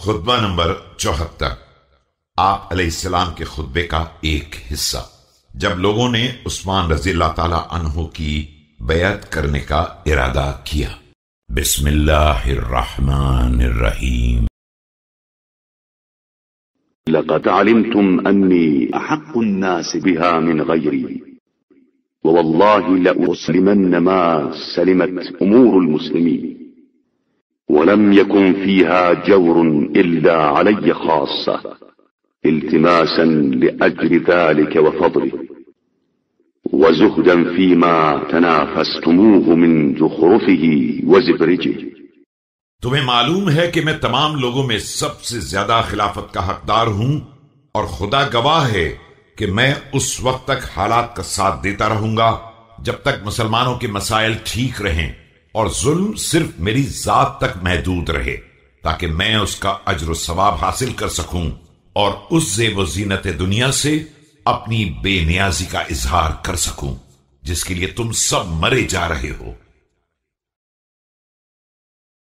خطبہ نمبر چوہتر۔ آپ علیہ السلام کے خطبے کا ایک حصہ۔ جب لوگوں نے عثمان رضی اللہ تعالی عنہ کی بیعت کرنے کا ارادہ کیا۔ بسم اللہ الرحمن الرحیم۔ لقد علمتم أني أحق الناس بها من غيري، ووالله لأسلمن ما سلمت أمور المسلمين۔ ولم يكن فيها جور إلا علي خاصة، التماسا لأجل ذلك وفضله، وزهدا فيما تنافستموه من زخرفه وزبرجه. تمہیں معلوم ہے کہ میں تمام لوگوں میں سب سے زیادہ خلافت کا حقدار ہوں، اور خدا گواہ ہے کہ میں اس وقت تک حالات کا ساتھ دیتا رہوں گا، جب تک مسلمانوں کے مسائل ٹھیک رہیں۔ اور ظلم صرف میری ذات تک محدود رہے تاکہ میں اس کا اجر و ثواب حاصل کر سکوں اور اس زیب و زینت دنیا سے اپنی بے نیازی کا اظہار کر سکوں جس کے لیے تم سب مرے جا رہے ہو۔